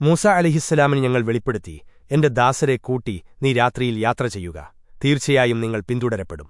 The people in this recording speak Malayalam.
മൂസ അലിഹിസ്സലാമിന് ഞങ്ങൾ വെളിപ്പെടുത്തി. എന്റെ ദാസരെ കൂട്ടി നീ രാത്രിയിൽ യാത്ര ചെയ്യുക. തീർച്ചയായും നിങ്ങൾ പിന്തുടരപ്പെടും.